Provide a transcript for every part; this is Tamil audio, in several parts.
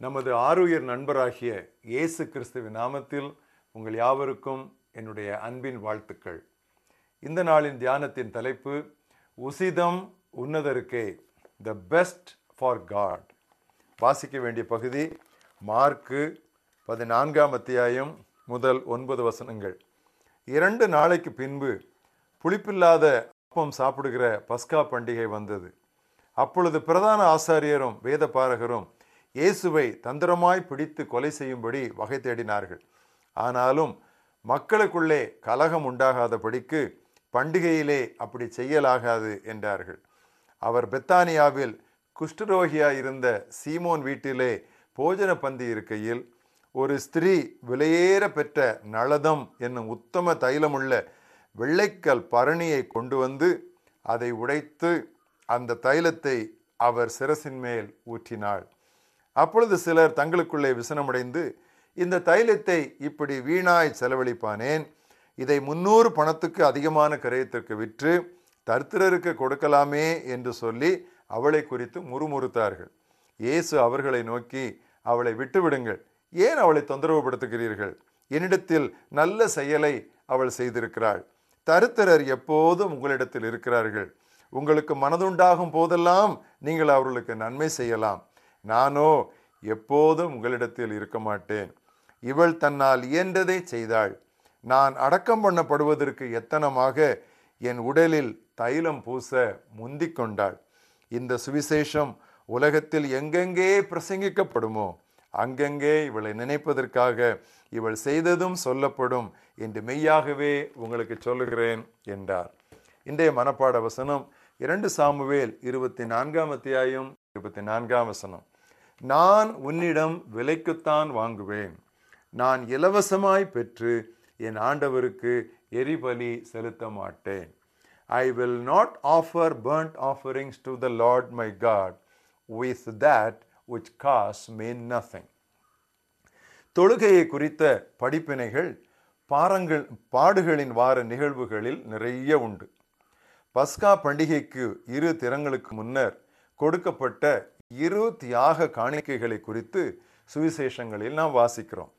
நமது ஆருயிர் நண்பராகிய இயேசு கிறிஸ்துவின் நாமத்தில் உங்கள் யாவருக்கும் என்னுடைய அன்பின் வாழ்த்துக்கள். இந்த நாளின் தியானத்தின் தலைப்பு உசிதம் உன்னதருக்கே த பெஸ்ட் ஃபார் காட் வாசிக்க வேண்டிய பகுதி மார்க்கு பதினான்காம் அத்தியாயம் முதல் ஒன்பது வசனங்கள். இரண்டு நாளைக்கு பின்பு புளிப்பில்லாத அப்பம் சாப்பிடுகிற பஸ்கா பண்டிகை வந்தது. அப்பொழுது பிரதான ஆசாரியரும் வேத பாரகரும் இயேசுவை தந்திரமாய் பிடித்து கொலை செய்யும்படி வகை தேடினார்கள். ஆனாலும் மக்களுக்குள்ளே கலகம் உண்டாகாதபடிக்கு பண்டிகையிலே அப்படி செய்யலாகாது என்றார்கள். அவர் பெத்தானியாவில் குஷ்டரோகியா இருந்த சீமோன் வீட்டிலே போஜன பந்தி இருக்கையில் ஒரு ஸ்திரீ விலையேற பெற்ற நளதம் என்னும் உத்தம தைலமுள்ள வெள்ளைக்கல் பரணியை கொண்டு வந்து அதை உடைத்து அந்த தைலத்தை அவர் சிரசின் மேல் ஊற்றினாள். அப்பொழுது சிலர் தங்களுக்குள்ளே விசனமடைந்து இந்த தைலத்தை இப்படி வீணாய் செலவழிப்பானேன்? இதை முன்னூறு பணத்துக்கு அதிகமான கரையத்திற்கு விற்று தர்த்திரருக்கு கொடுக்கலாமே? என்று சொல்லி அவளை குறித்து முறுமுறுத்தார்கள். இயேசு அவர்களை நோக்கி அவளை விட்டுவிடுங்கள். ஏன் அவளை தொந்தரவுபடுத்துகிறீர்கள்? என்னிடத்தில் நல்ல செயலை அவள் செய்திருக்கிறாள். தருத்திரர் எப்போதும் உங்களிடத்தில் இருக்கிறார்கள். உங்களுக்கு மனதுண்டாகும் போதெல்லாம் நீங்கள் அவர்களுக்கு நன்மை செய்யலாம். நானோ எப்போதும் உங்களிடத்தில் இருக்க மாட்டேன் இவள் தன்னால் இயன்றதை செய்தாள். நான் அடக்கம் பண்ணப்படுவதற்கு எத்தனமாக என் உடலில் தைலம் பூச முந்திக் கொண்டாள். இந்த சுவிசேஷம் உலகத்தில் எங்கெங்கே பிரசங்கிக்கப்படுமோ அங்கங்கே இவளை நினைப்பதற்காக இவள் செய்ததும் சொல்லப்படும் என்று மெய்யாகவே உங்களுக்கு சொல்லுகிறேன் என்றார். இன்றைய மனப்பாட வசனம் இரண்டு சாமுவேல் இருபத்தி நான்காம் அத்தியாயம் இருபத்தி நான்காம் வசனம். நான் உன்னிடம் விலைக்குத்தான் வாங்குவேன். நான் இலவசமாய் பெற்று என் ஆண்டவருக்கு எரிபலி செலுத்த மாட்டேன். I will not offer burnt offerings to the Lord my God with that which costs mean nothing தொழுகையை குறித்த படிப்பினைகள் பாரங்கள் பாடுகளின் வார நிகழ்வுகளில் நிறைய உண்டு. பஸ்கா பண்டிகைக்கு இரு திறங்களுக்கு முன்னர் கொடுக்கப்பட்ட இரு தியாக காணிக்கைகளை குறித்து சுவிசேஷங்களில் நாம் வாசிக்கிறோம்.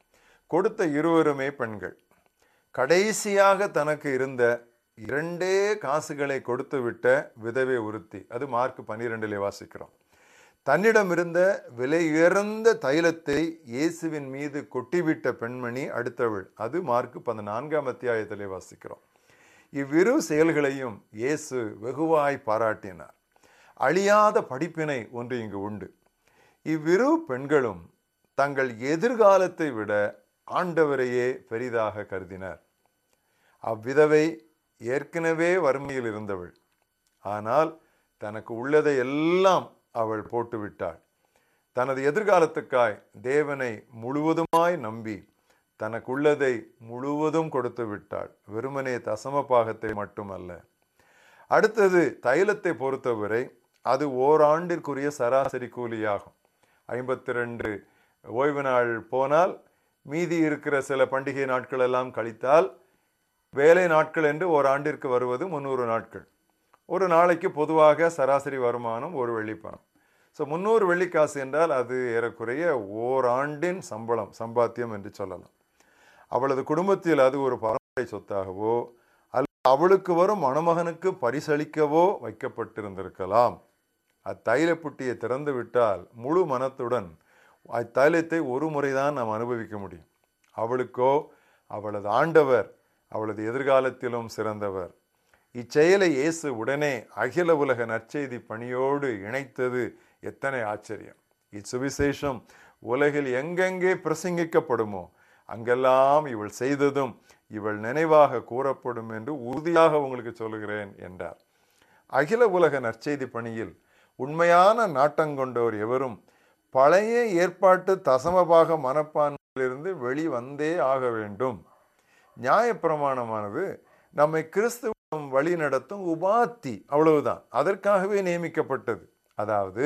கொடுத்த இருவருமே பெண்கள். கடைசியாக தனக்கு இருந்த இரண்டே காசுகளை கொடுத்து விட்ட விதவை உறுத்தி அது மார்க் பன்னிரெண்டிலே வாசிக்கிறோம். தன்னிடம் இருந்த விலை உயர்ந்த தைலத்தை இயேசுவின் மீது கொட்டிவிட்ட பெண்மணி அடுத்தவள். அது மார்க் பதினான்காம் அத்தியாயத்திலே வாசிக்கிறோம். இவ்விரு செயல்களையும் இயேசு வெகுவாய் பாராட்டினார். அழியாத படிப்பினை ஒன்று இங்கு உண்டு. இவ்விரு பெண்களும் தங்கள் எதிர்காலத்தை விட ஆண்டவரையே பெரிதாக கருதினர். அவ்விதவை ஏற்கனவே வறுமையில் இருந்தவள். ஆனால் தனக்கு உள்ளதை எல்லாம் அவள் போட்டுவிட்டாள். தனது எதிர்காலத்துக்காய் தேவனை முழுவதுமாய் நம்பி தனக்குள்ளதை முழுவதும் கொடுத்து விட்டாள். வெறுமனே தசம பாகத்தை மட்டுமல்ல. அடுத்தது தைலத்தை பொறுத்தவரை அது ஓராண்டிற்குரிய சராசரி கூலியாகும். ஐம்பத்தி ரெண்டு ஓய்வு நாள் போனால் மீதி இருக்கிற சில பண்டிகை நாட்கள் எல்லாம் கழித்தால் வேலை நாட்கள் என்று ஓராண்டிற்கு வருவது முந்நூறு நாட்கள். ஒரு நாளைக்கு பொதுவாக சராசரி வருமானம் ஒரு வெள்ளிப்பணம். ஸோ முந்நூறு வெள்ளிக்காசு என்றால் அது ஏறக்குறைய ஓராண்டின் சம்பளம் சம்பாத்தியம் என்று சொல்லலாம். அவளது குடும்பத்தில் அது ஒரு பரம்பரை சொத்தாகவோ அல்ல அவளுக்கு வரும் மணமகனுக்கு பரிசளிக்கவோ வைக்கப்பட்டிருந்திருக்கலாம். அத்தைல புட்டியை திறந்து விட்டால் முழு மனத்துடன் அத்தைலத்தை ஒரு முறைதான் நாம் அனுபவிக்க முடியும். அவளுக்கோ அவளது ஆண்டவர் அவளது எதிர்காலத்திலும் சிறந்தவர். இச்செயலை இயேசு உடனே அகில உலக நற்செய்தி பணியோடு இணைத்தது எத்தனை ஆச்சரியம். இச்சுவிசேஷம் உலகில் எங்கெங்கே பிரசங்கிக்கப்படுமோ அங்கெல்லாம் இவள் செய்ததும் இவள் நினைவாக கூறப்படும் என்று உறுதியாக உங்களுக்கு சொல்லுகிறேன் என்றார். அகில உலக நற்செய்தி பணியில் உண்மையான நாட்டங்கொண்டவர் எவரும் பழைய ஏற்பாட்டு தசமபாக மனப்பான்மையிலிருந்து வெளிவந்தே ஆக வேண்டும். நியாயப்பிரமாணமானது நம்மை கிறிஸ்துவம் வழி நடத்தும் உபாத்தி அவ்வளவுதான். அதற்காகவே நியமிக்கப்பட்டது. அதாவது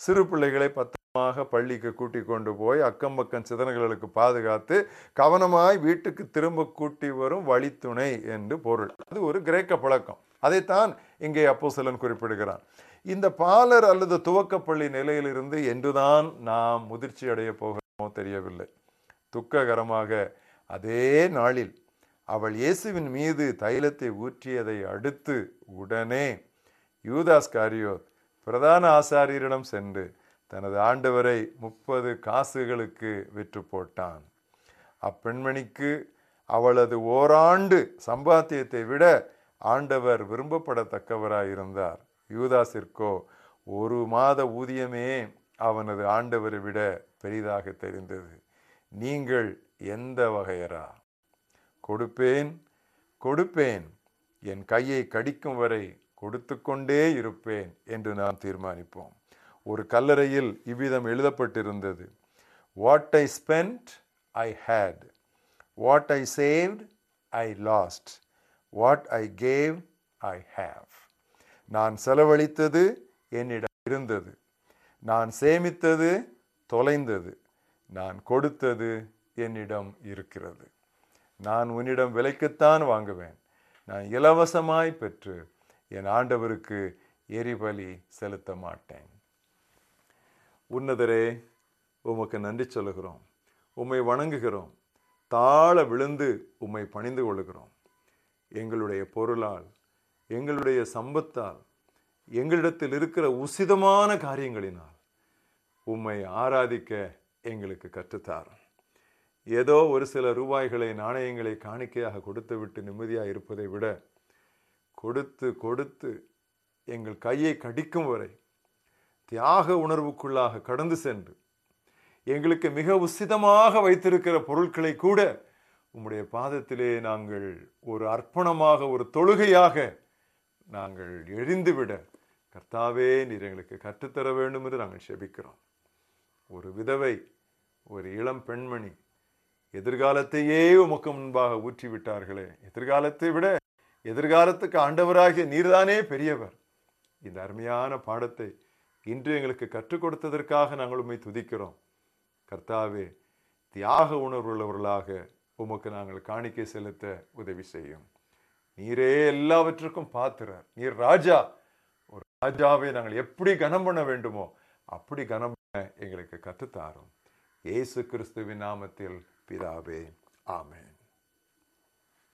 சிறு பிள்ளைகளை பத்திரமாக பள்ளிக்கு கூட்டி கொண்டு போய் அக்கம் பக்கம் சிதறல்களுக்கு பாதுகாத்து கவனமாய் வீட்டுக்கு திரும்ப கூட்டி வரும் வழித்துணை என்று பொருள். அது ஒரு கிரேக்க பழக்கம். அதைத்தான் இங்கே அப்போ சிலன் குறிப்பிடுகிறான். இந்த பாலர் அல்லது துவக்கப்பள்ளி நிலையிலிருந்து என்றுதான் நாம் முதிர்ச்சி அடைய போகிறோமோ தெரியவில்லை. துக்ககரமாக அதே நாளில் அவள் இயேசுவின் மீது தைலத்தை ஊற்றியதை அடுத்து உடனே யூதாஸ் காரியோ பிரதான ஆசாரியரிடம் சென்று தனது ஆண்டவரை முப்பது காசுகளுக்கு விற்று போட்டான். அப்பெண்மணிக்கு அவளது ஓராண்டு சம்பாத்தியத்தை விட ஆண்டவர் விரும்பப்படத்தக்கவராயிருந்தார். யூதாசிற்கோ ஒரு மாத ஊதியமே அவனது ஆண்டவரை விட பெரிதாக தெரிந்தது. நீங்கள் எந்த வகையரா? கொடுப்பேன் கொடுப்பேன். என் கையை கடிக்கும் வரை கொடுத்து கொண்டே இருப்பேன் என்று நாம் தீர்மானிப்போம். ஒரு கல்லறையில் இவ்விதம் எழுதப்பட்டிருந்தது. What I spend I had what I saved I lost what I gave I have நான் செலவழித்தது என்னிடம் இருந்தது. நான் சேமித்தது தொலைந்தது. நான் கொடுத்தது என்னிடம் இருக்கிறது. நான் உன்னிடம் விலைக்குத்தான் வாங்குவேன். நான் இலவசமாய் பெற்று என் ஆண்டவருக்கு எரிபலி செலுத்த மாட்டேன். உன்னதரே உமக்கு நன்றி சொல்லுகிறோம். உம்மை வணங்குகிறோம். தாழ விழுந்து உம்மை பணிந்து கொள்கிறோம் எங்களுடைய பொருளால் எங்களுடைய சம்பத்தால் எங்களிடத்தில் இருக்கிற உசிதமான காரியங்களினால் உம்மை ஆராதிக்க எங்களுக்கு கற்றுத்தார். ஏதோ ஒரு சில ரூபாய்களை நாணயங்களை காணிக்கையாக கொடுத்து விட்டு நிம்மதியாக இருப்பதை விட கொடுத்து கொடுத்து எங்கள் கையை கடிக்கும் வரை தியாக உணர்வுக்குள்ளாக கடந்து சென்று எங்களுக்கு மிக உசிதமாக வைத்திருக்கிற பொருட்களை கூட உம்முடைய பாதத்திலே நாங்கள் ஒரு அர்ப்பணமாக ஒரு தொழுகையாக நாங்கள் எழுந்துவிட கர்த்தாவே நீர் எங்களுக்கு கற்றுத்தர வேண்டும் என்று நாங்கள் செபிக்கிறோம். ஒரு விதவை ஒரு இளம் பெண்மணி எதிர்காலத்தையே உமக்கு முன்பாக ஊற்றிவிட்டார்களே. எதிர்காலத்தை விட எதிர்காலத்துக்கு ஆண்டவராகிய நீர்தானே பெரியவர். இந்த அருமையான பாடத்தை இன்று எங்களுக்கு கற்றுக் கொடுத்ததற்காக நாங்கள் உண்மை துதிக்கிறோம். கர்த்தாவே தியாக உணர்வுள்ளவர்களாக உமக்கு நாங்கள் காணிக்கை செலுத்த உதவி செய்யும். நீரே எல்லாவற்றுக்கும் பாத்திரர். நீர் ராஜா. ஒரு ராஜாவை நாங்கள் எப்படி கனம் பண்ண வேண்டுமோ அப்படி கனம் பண்ண எங்களுக்கு கற்றுத்தாரும். இயேசு கிறிஸ்துவின் நாமத்தில் பிதாவே. ஆமேன்.